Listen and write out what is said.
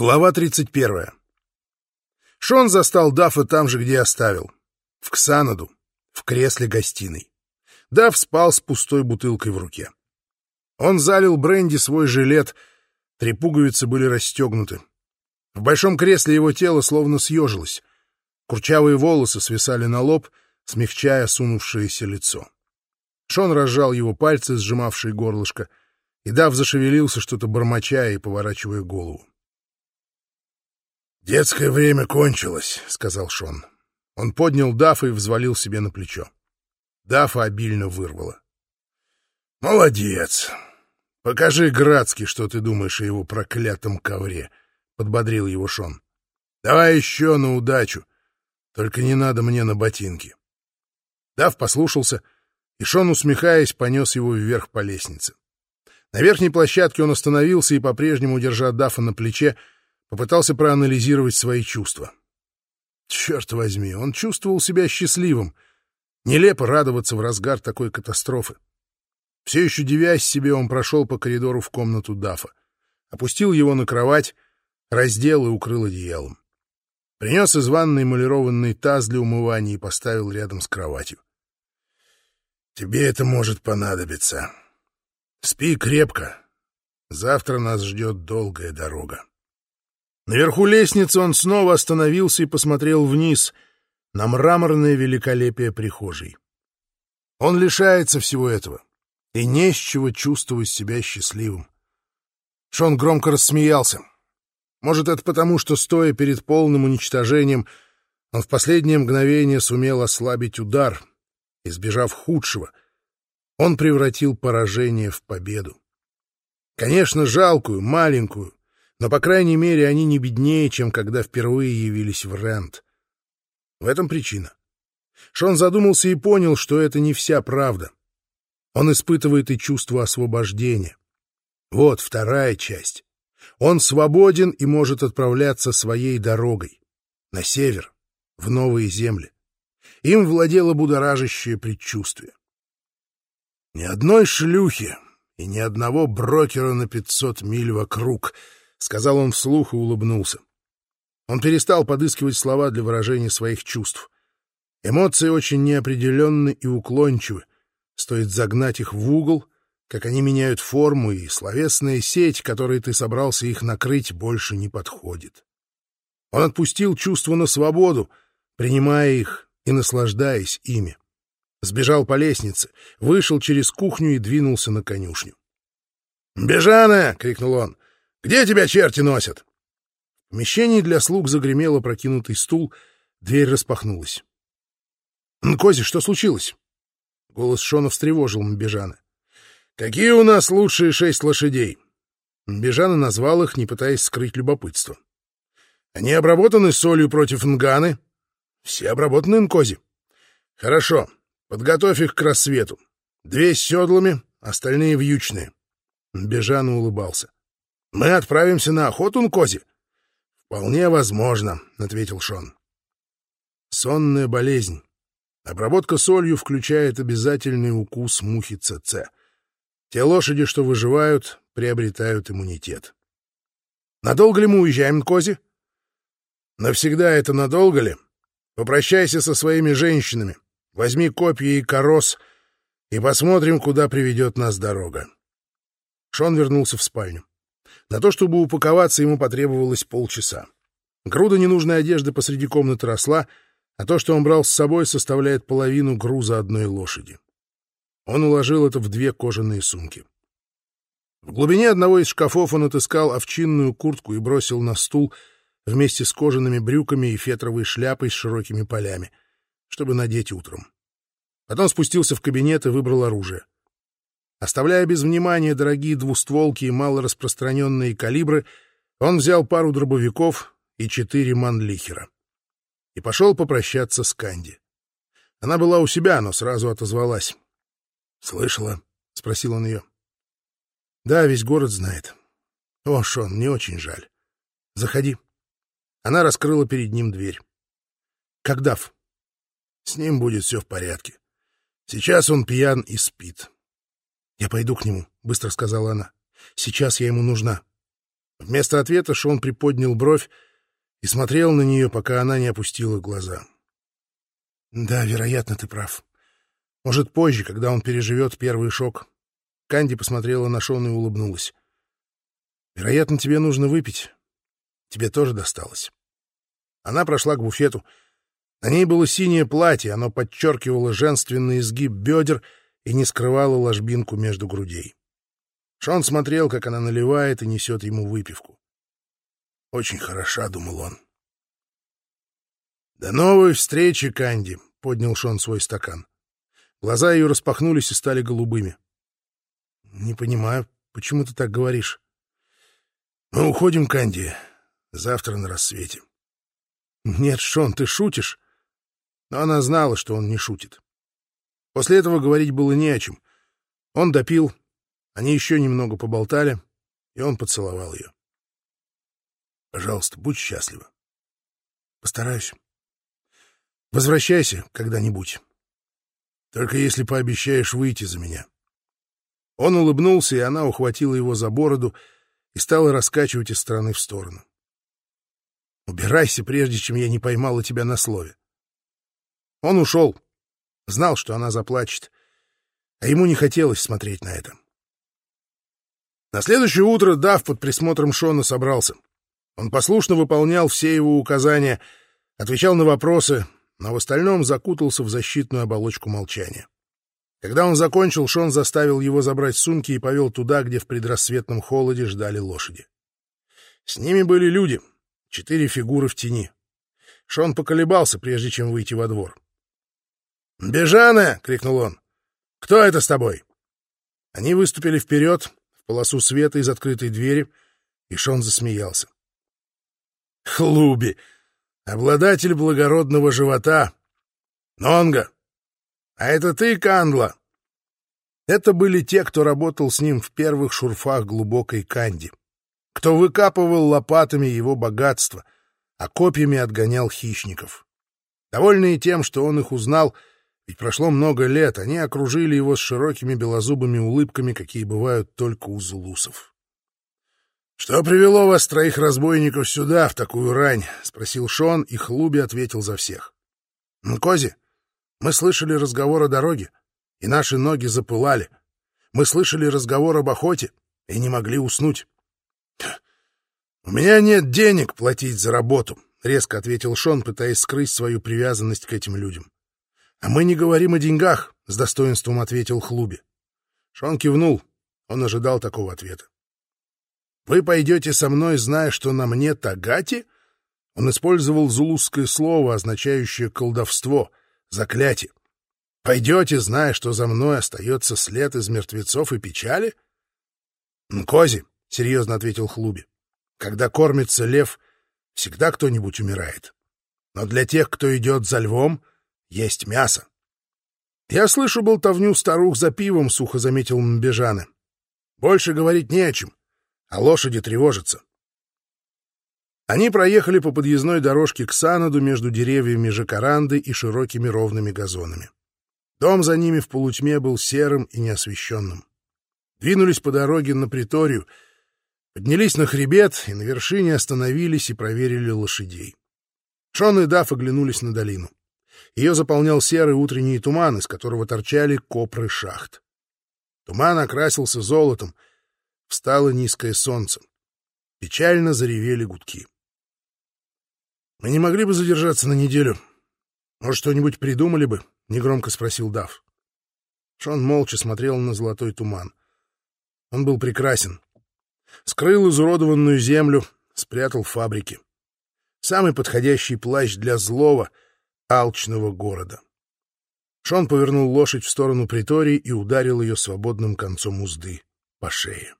Глава 31. Шон застал Даффа там же, где оставил. В Ксанаду, в кресле гостиной. Дафф спал с пустой бутылкой в руке. Он залил бренди свой жилет, три пуговицы были расстегнуты. В большом кресле его тело словно съежилось. Курчавые волосы свисали на лоб, смягчая сунувшееся лицо. Шон разжал его пальцы, сжимавшие горлышко, и Дав зашевелился, что-то бормоча и поворачивая голову. «Детское время кончилось», — сказал Шон. Он поднял Дафа и взвалил себе на плечо. Дафа обильно вырвало. «Молодец! Покажи Градски, что ты думаешь о его проклятом ковре», — подбодрил его Шон. «Давай еще на удачу, только не надо мне на ботинки». Дав послушался, и Шон, усмехаясь, понес его вверх по лестнице. На верхней площадке он остановился и, по-прежнему держа Дафа на плече, попытался проанализировать свои чувства. Черт возьми, он чувствовал себя счастливым. Нелепо радоваться в разгар такой катастрофы. Все еще девясь себе, он прошел по коридору в комнату Дафа, опустил его на кровать, раздел и укрыл одеялом. Принес из ванной эмалированный таз для умывания и поставил рядом с кроватью. «Тебе это может понадобиться. Спи крепко. Завтра нас ждет долгая дорога». Наверху лестницы он снова остановился и посмотрел вниз на мраморное великолепие прихожей. Он лишается всего этого, и не с чего чувствовать себя счастливым. Шон громко рассмеялся. Может, это потому, что, стоя перед полным уничтожением, он в последнее мгновение сумел ослабить удар, избежав худшего. Он превратил поражение в победу. Конечно, жалкую, маленькую, но, по крайней мере, они не беднее, чем когда впервые явились в Рент. В этом причина. Шон задумался и понял, что это не вся правда. Он испытывает и чувство освобождения. Вот вторая часть. Он свободен и может отправляться своей дорогой. На север, в новые земли. Им владело будоражащее предчувствие. Ни одной шлюхи и ни одного брокера на пятьсот миль вокруг —— сказал он вслух и улыбнулся. Он перестал подыскивать слова для выражения своих чувств. Эмоции очень неопределенны и уклончивы. Стоит загнать их в угол, как они меняют форму, и словесная сеть, которой ты собрался их накрыть, больше не подходит. Он отпустил чувства на свободу, принимая их и наслаждаясь ими. Сбежал по лестнице, вышел через кухню и двинулся на конюшню. «Бежана!» — крикнул он. Где тебя черти носят? В помещении для слуг загремел опрокинутый стул, дверь распахнулась. — Кози, что случилось? Голос Шона встревожил Мбежана. — Какие у нас лучшие шесть лошадей? Мбежана назвал их, не пытаясь скрыть любопытство. — Они обработаны солью против Нганы? — Все обработаны, Нкози. — Хорошо, подготовь их к рассвету. Две с седлами, остальные вьючные. Бежан улыбался. Мы отправимся на охоту, Нкози? — Вполне возможно, — ответил Шон. Сонная болезнь. Обработка солью включает обязательный укус мухи ЦЦ. Те лошади, что выживают, приобретают иммунитет. Надолго ли мы уезжаем, Нкози? Навсегда это надолго ли? Попрощайся со своими женщинами, возьми копья и корос и посмотрим, куда приведет нас дорога. Шон вернулся в спальню. На то, чтобы упаковаться, ему потребовалось полчаса. Груда ненужной одежды посреди комнаты росла, а то, что он брал с собой, составляет половину груза одной лошади. Он уложил это в две кожаные сумки. В глубине одного из шкафов он отыскал овчинную куртку и бросил на стул вместе с кожаными брюками и фетровой шляпой с широкими полями, чтобы надеть утром. Потом спустился в кабинет и выбрал оружие. Оставляя без внимания дорогие двустволки и малораспространенные калибры, он взял пару дробовиков и четыре манлихера. И пошел попрощаться с Канди. Она была у себя, но сразу отозвалась. — Слышала? — спросил он ее. — Да, весь город знает. — О, Шон, мне очень жаль. — Заходи. Она раскрыла перед ним дверь. — Как Дав? — С ним будет все в порядке. Сейчас он пьян и спит. — «Я пойду к нему», — быстро сказала она. «Сейчас я ему нужна». Вместо ответа Шон приподнял бровь и смотрел на нее, пока она не опустила глаза. «Да, вероятно, ты прав. Может, позже, когда он переживет первый шок». Канди посмотрела на Шона и улыбнулась. «Вероятно, тебе нужно выпить. Тебе тоже досталось». Она прошла к буфету. На ней было синее платье, оно подчеркивало женственный изгиб бедер и не скрывало ложбинку между грудей. Шон смотрел, как она наливает и несет ему выпивку. «Очень хороша», — думал он. «До новой встречи, Канди», — поднял Шон свой стакан. Глаза ее распахнулись и стали голубыми. «Не понимаю, почему ты так говоришь?» «Мы уходим, Канди, завтра на рассвете». «Нет, Шон, ты шутишь?» Но она знала, что он не шутит. После этого говорить было не о чем. Он допил, они еще немного поболтали, и он поцеловал ее. Пожалуйста, будь счастлива. Постараюсь. Возвращайся когда-нибудь. Только если пообещаешь выйти за меня. Он улыбнулся, и она ухватила его за бороду и стала раскачивать из стороны в сторону. Убирайся, прежде чем я не поймала тебя на слове. Он ушел. Знал, что она заплачет. А ему не хотелось смотреть на это. На следующее утро Дав под присмотром Шона собрался. Он послушно выполнял все его указания, отвечал на вопросы, но в остальном закутался в защитную оболочку молчания. Когда он закончил, Шон заставил его забрать сумки и повел туда, где в предрассветном холоде ждали лошади. С ними были люди, четыре фигуры в тени. Шон поколебался, прежде чем выйти во двор. «Бежана!» — крикнул он. «Кто это с тобой?» Они выступили вперед, в полосу света из открытой двери, и Шон засмеялся. Хлуби, обладатель благородного живота. Нонга. А это ты, Кандла? Это были те, кто работал с ним в первых шурфах глубокой канди, кто выкапывал лопатами его богатство, а копьями отгонял хищников. Довольные тем, что он их узнал, ведь прошло много лет, они окружили его с широкими белозубыми улыбками, какие бывают только у зулусов. «Что привело вас, троих разбойников, сюда, в такую рань?» — спросил Шон, и Хлуби ответил за всех. «Кози, мы слышали разговор о дороге, и наши ноги запылали. Мы слышали разговор об охоте и не могли уснуть». «У меня нет денег платить за работу», — резко ответил Шон, пытаясь скрыть свою привязанность к этим людям. «А мы не говорим о деньгах», — с достоинством ответил Хлуби. Шон кивнул. Он ожидал такого ответа. Вы пойдете со мной, зная, что на мне тагати? Он использовал зулузское слово, означающее колдовство, заклятие. Пойдете, зная, что за мной остается след из мертвецов и печали? Кози, — серьезно ответил Хлуби, — когда кормится лев, всегда кто-нибудь умирает. Но для тех, кто идет за львом, есть мясо. Я слышу болтовню старух за пивом, — сухо заметил Мбежаны. Больше говорить не о чем а лошади тревожатся. Они проехали по подъездной дорожке к Санаду между деревьями жакаранды и широкими ровными газонами. Дом за ними в полутьме был серым и неосвещенным. Двинулись по дороге на приторию, поднялись на хребет и на вершине остановились и проверили лошадей. Шон и Даф оглянулись на долину. Ее заполнял серый утренний туман, из которого торчали копры шахт. Туман окрасился золотом — Встало низкое солнце. Печально заревели гудки. «Мы не могли бы задержаться на неделю? Может, что-нибудь придумали бы?» — негромко спросил Дав. Шон молча смотрел на золотой туман. Он был прекрасен. Скрыл изуродованную землю, спрятал фабрики. Самый подходящий плащ для злого, алчного города. Шон повернул лошадь в сторону притории и ударил ее свободным концом узды по шее.